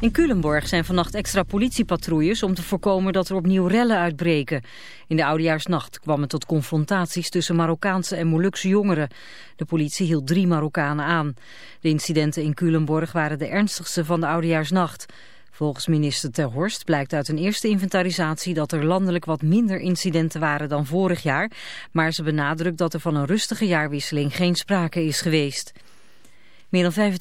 In Culemborg zijn vannacht extra politiepatrouilles om te voorkomen dat er opnieuw rellen uitbreken. In de oudejaarsnacht kwam het tot confrontaties tussen Marokkaanse en Molukse jongeren. De politie hield drie Marokkanen aan. De incidenten in Culemborg waren de ernstigste van de oudejaarsnacht. Volgens minister Ter Horst blijkt uit een eerste inventarisatie dat er landelijk wat minder incidenten waren dan vorig jaar. Maar ze benadrukt dat er van een rustige jaarwisseling geen sprake is geweest. Meer dan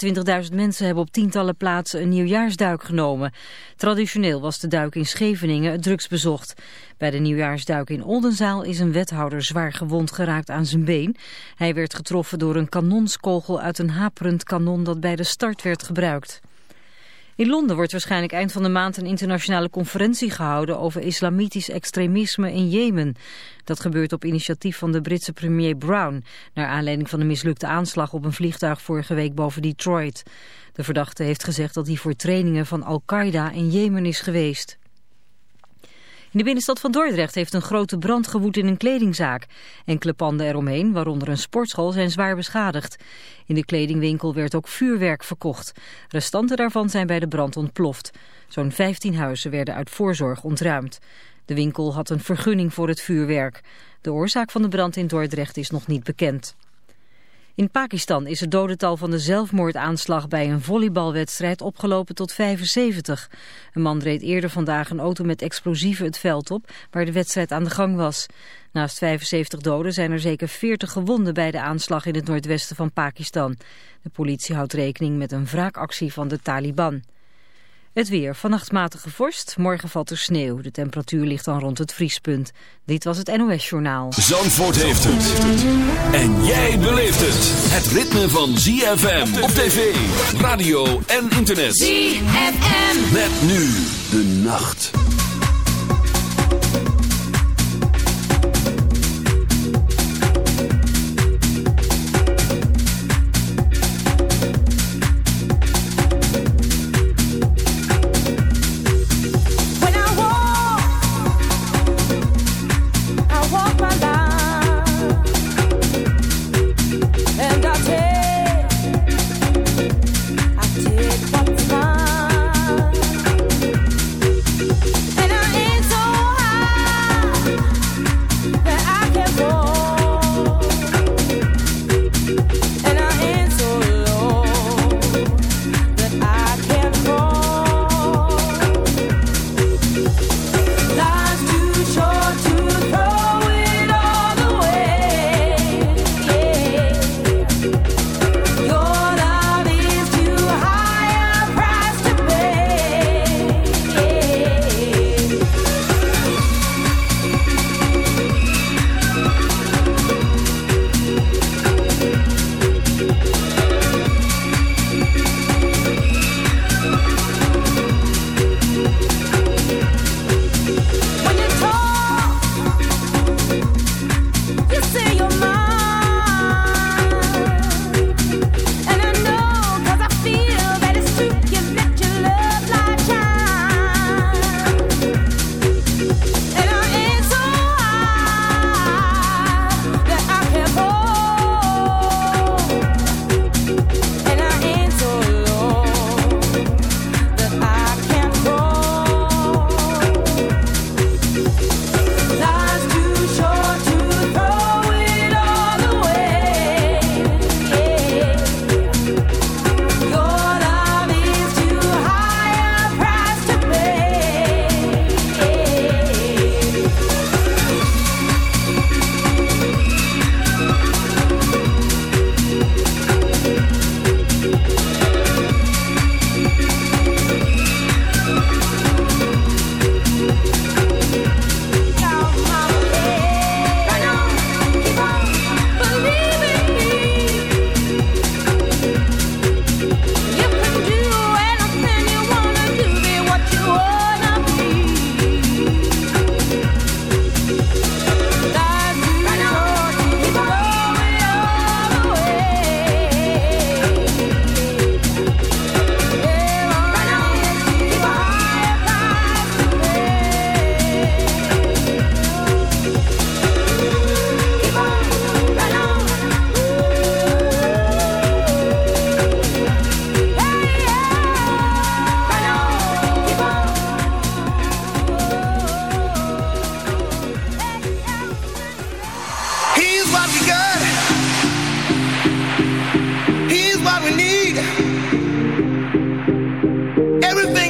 25.000 mensen hebben op tientallen plaatsen een nieuwjaarsduik genomen. Traditioneel was de duik in Scheveningen het drugs bezocht. Bij de nieuwjaarsduik in Oldenzaal is een wethouder zwaar gewond geraakt aan zijn been. Hij werd getroffen door een kanonskogel uit een haperend kanon dat bij de start werd gebruikt. In Londen wordt waarschijnlijk eind van de maand een internationale conferentie gehouden over islamitisch extremisme in Jemen. Dat gebeurt op initiatief van de Britse premier Brown, naar aanleiding van de mislukte aanslag op een vliegtuig vorige week boven Detroit. De verdachte heeft gezegd dat hij voor trainingen van Al-Qaeda in Jemen is geweest. In de binnenstad van Dordrecht heeft een grote brand gewoed in een kledingzaak. Enkele panden eromheen, waaronder een sportschool, zijn zwaar beschadigd. In de kledingwinkel werd ook vuurwerk verkocht. Restanten daarvan zijn bij de brand ontploft. Zo'n 15 huizen werden uit voorzorg ontruimd. De winkel had een vergunning voor het vuurwerk. De oorzaak van de brand in Dordrecht is nog niet bekend. In Pakistan is het dodental van de zelfmoordaanslag bij een volleybalwedstrijd opgelopen tot 75. Een man reed eerder vandaag een auto met explosieven het veld op waar de wedstrijd aan de gang was. Naast 75 doden zijn er zeker 40 gewonden bij de aanslag in het noordwesten van Pakistan. De politie houdt rekening met een wraakactie van de Taliban. Het weer. Vannacht matige vorst. Morgen valt er sneeuw. De temperatuur ligt dan rond het vriespunt. Dit was het NOS Journaal. Zandvoort heeft het. En jij beleeft het. Het ritme van ZFM op tv, radio en internet. ZFM. Met nu de nacht.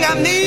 got me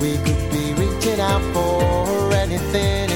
We could be reaching out for anything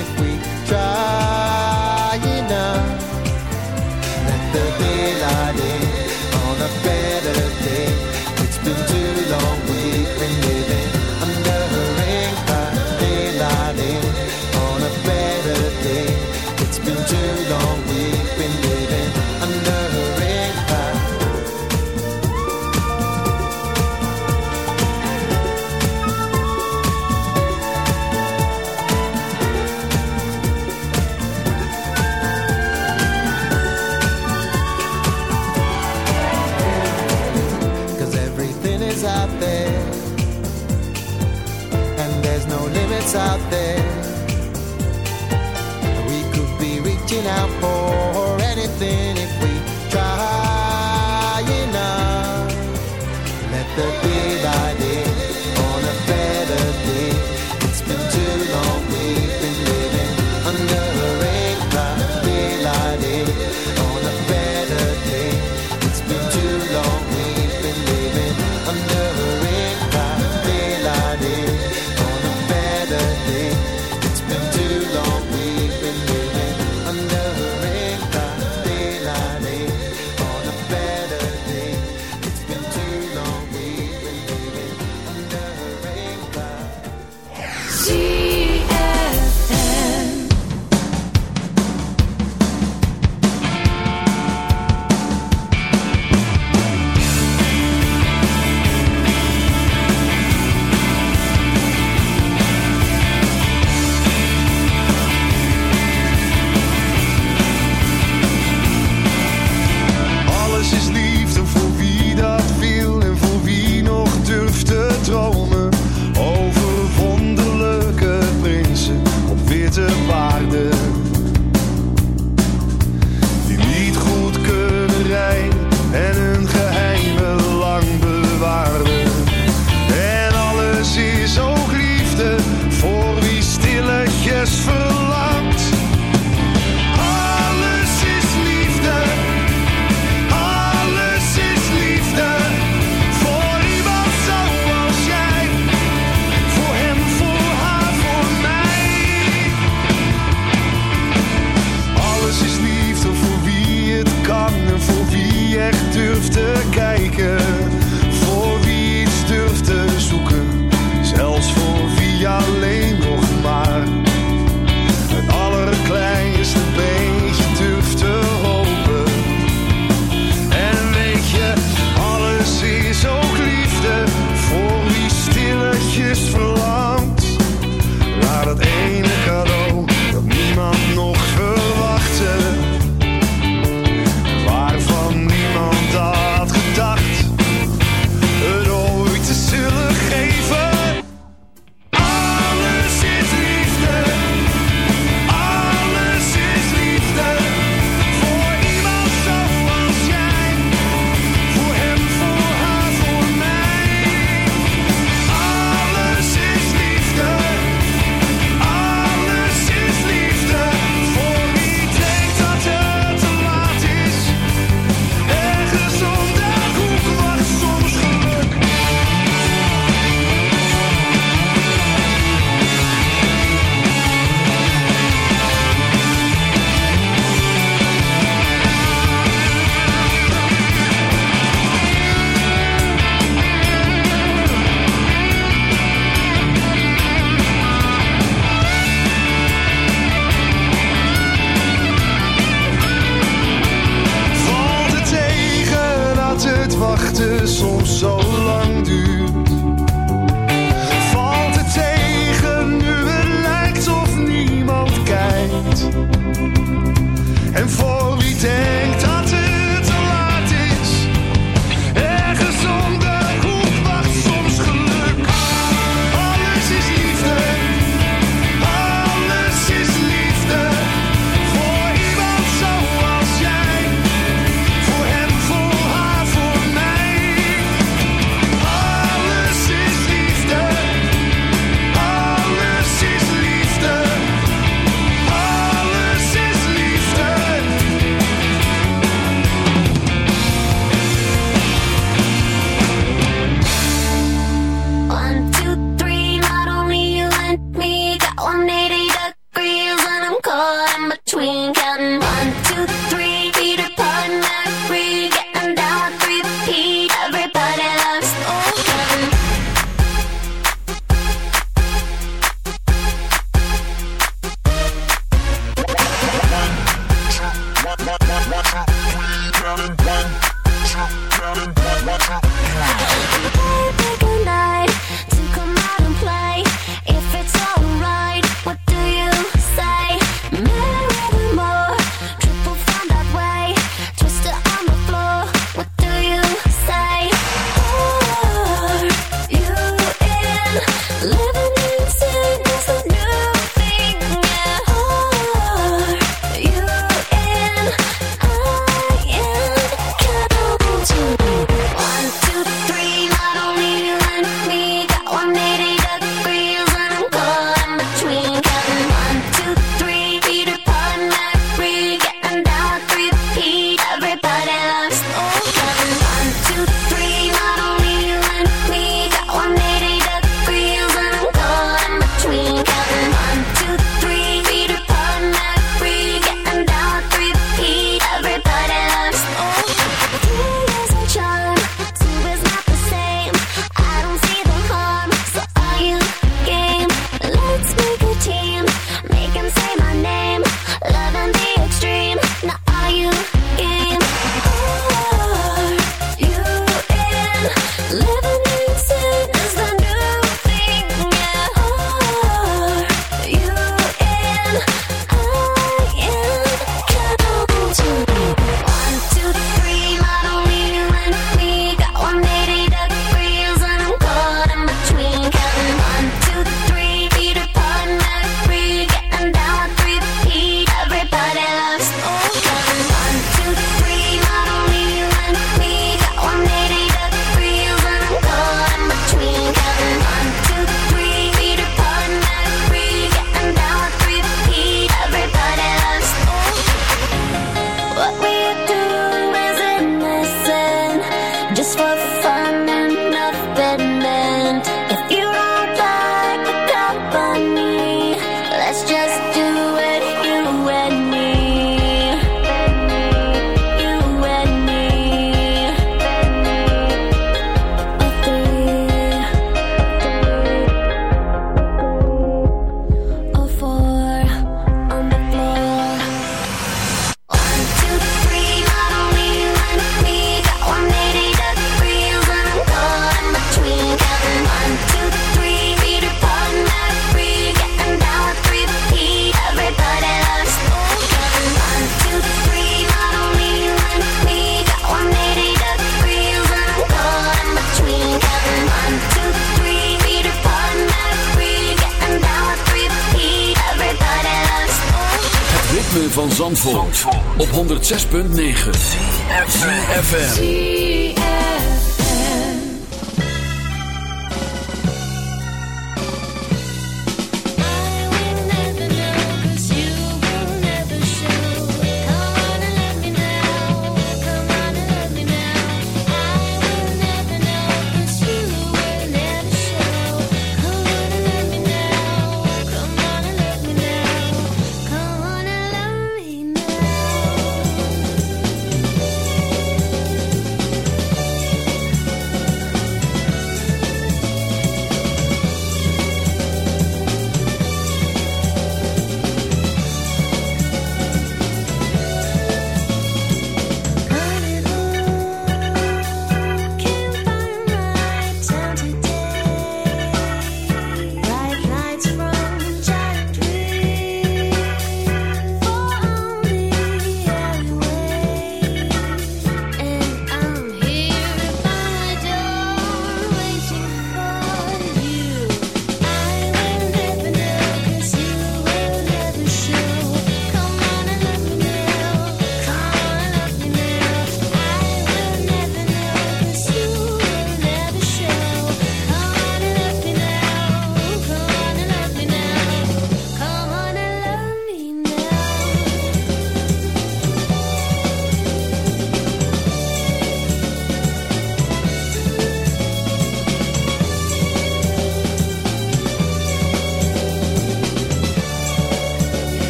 106.9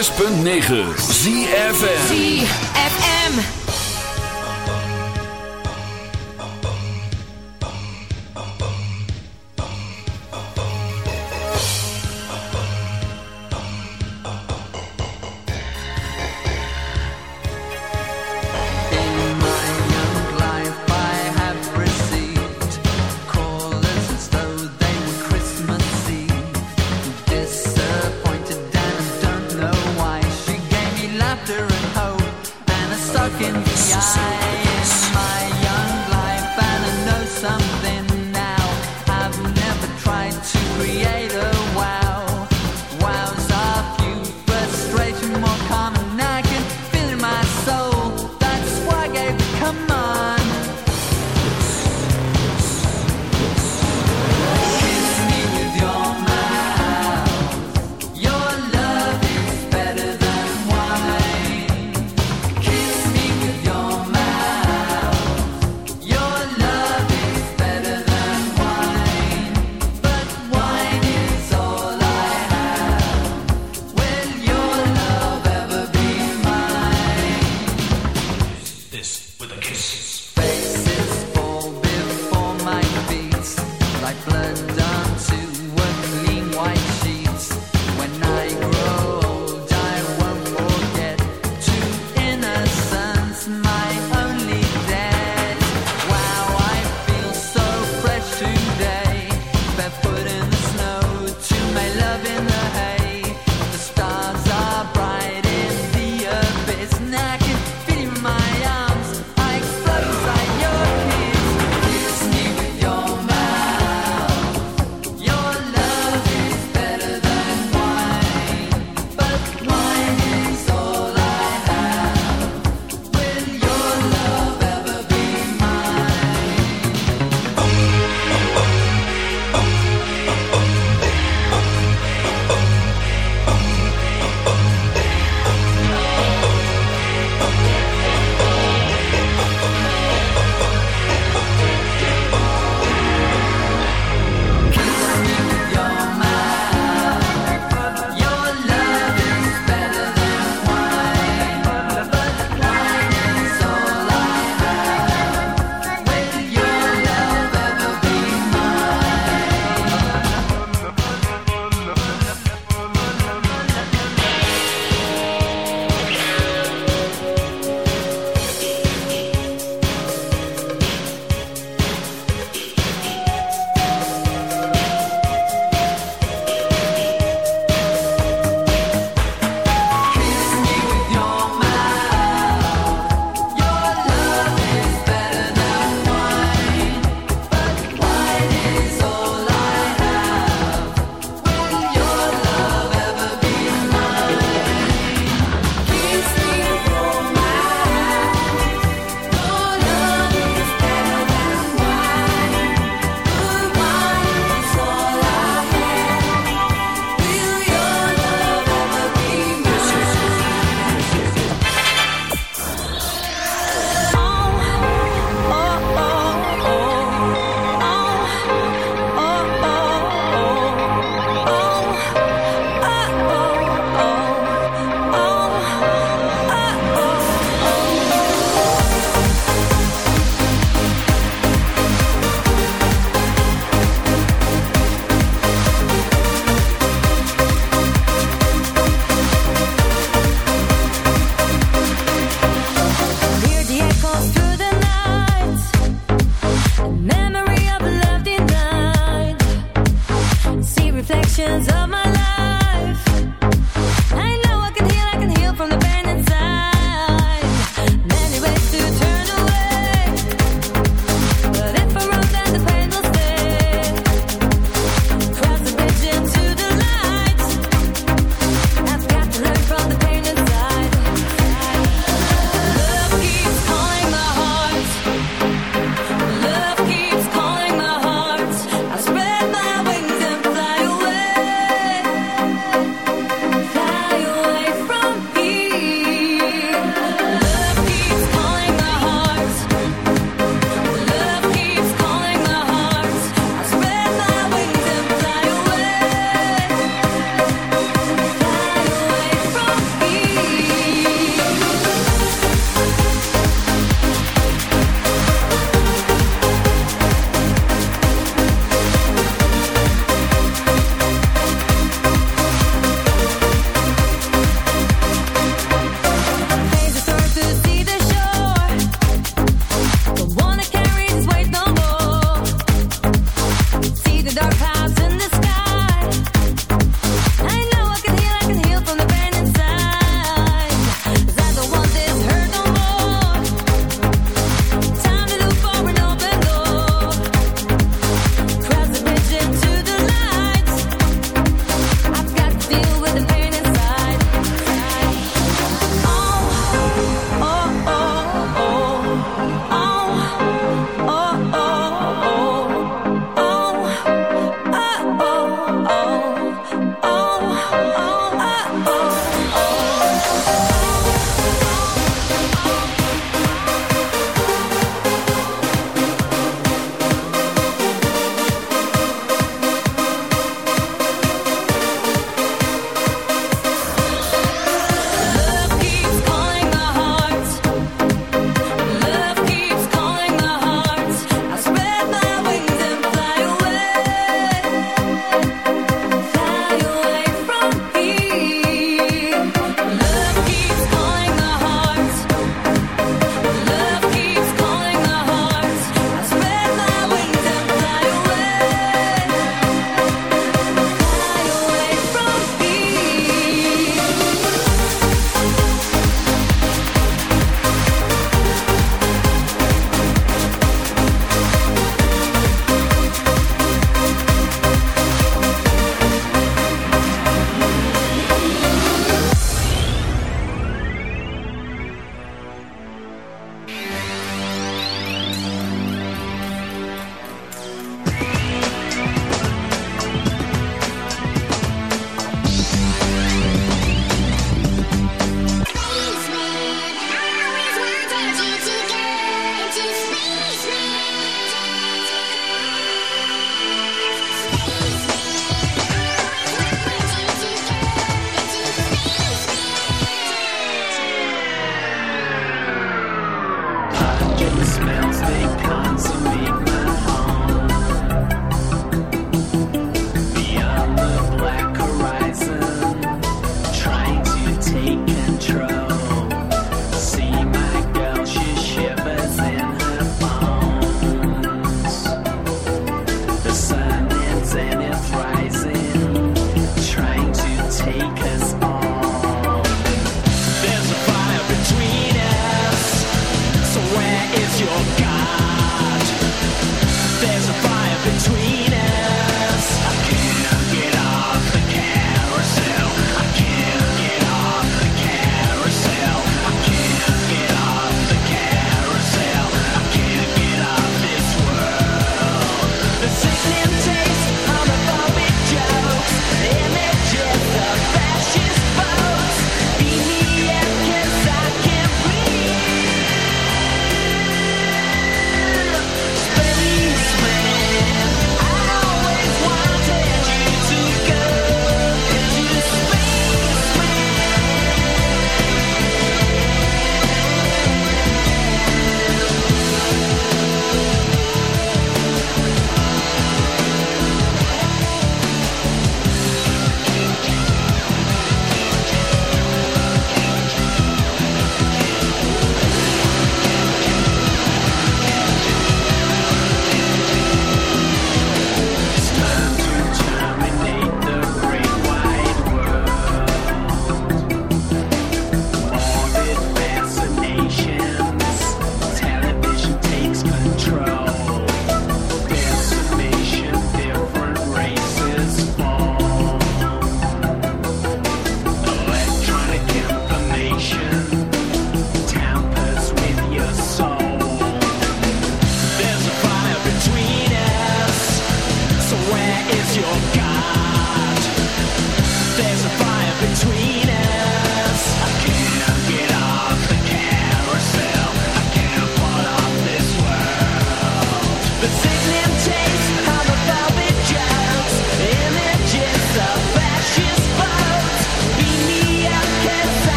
106.9 ZFM. ZFM.